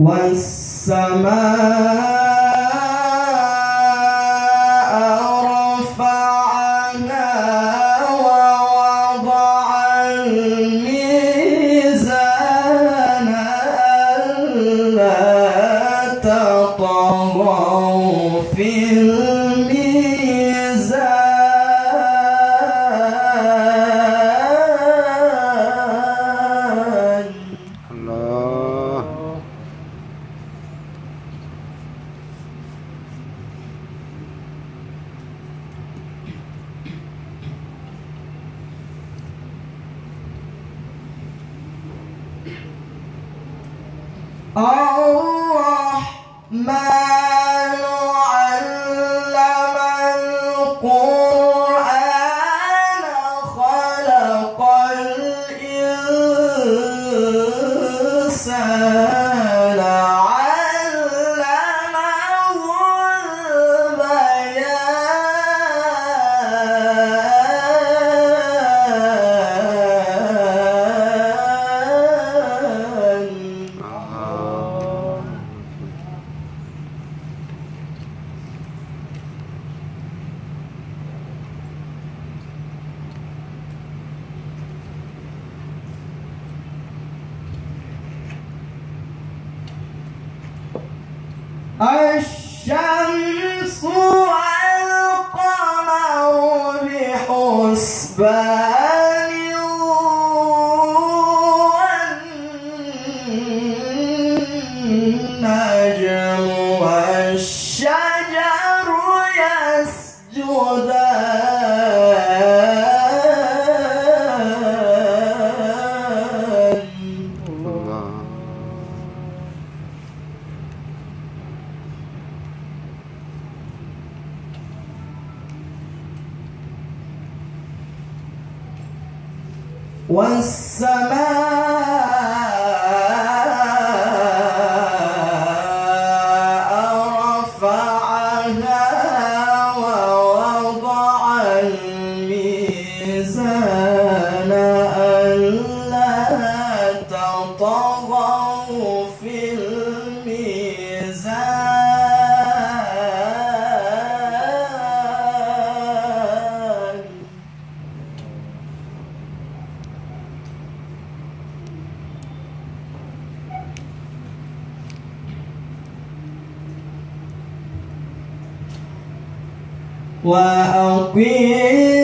والسماء Bye. بحسبان once وأقيموا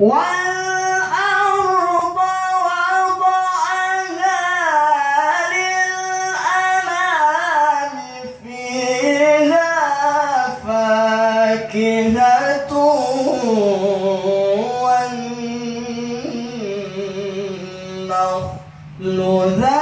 والأرض وضعها للأنام فيها فاكهة والنخل ذات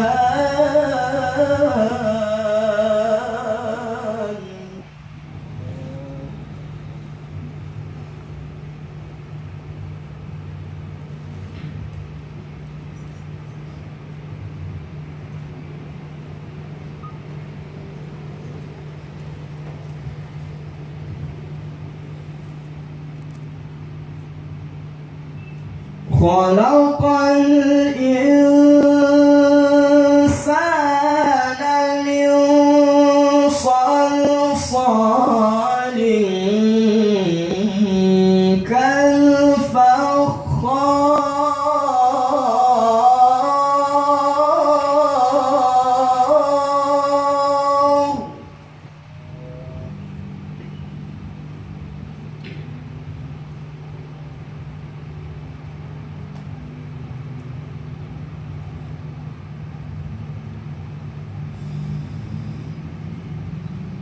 خلق الإنسان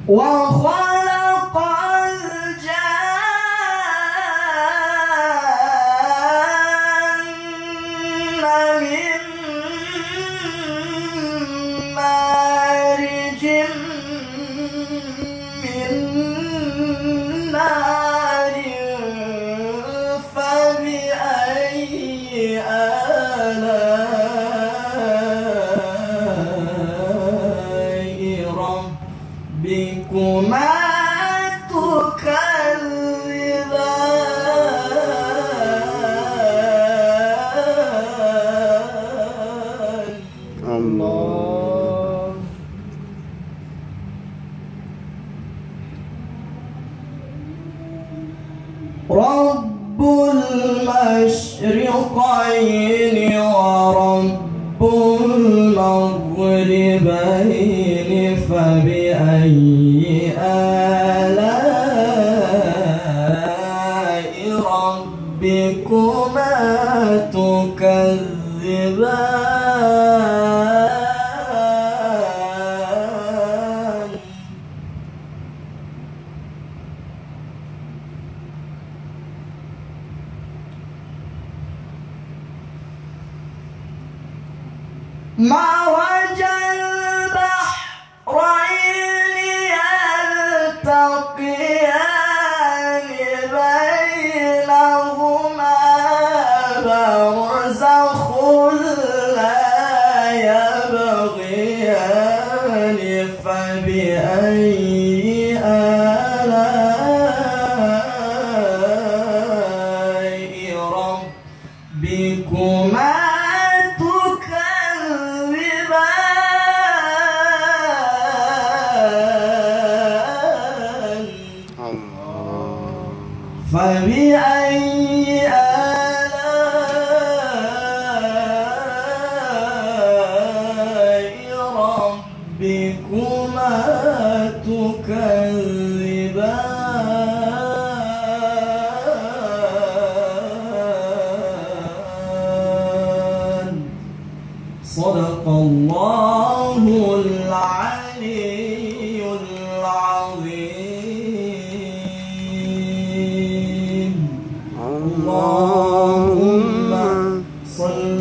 وخلق الجان من من نار فبأي المغربين فبأي آلاء فبأي آلاء ربكما تكذبان؟ صدق الله العلي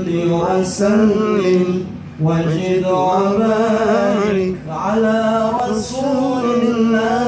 صل وسلم وزد وبارك على رسول الله.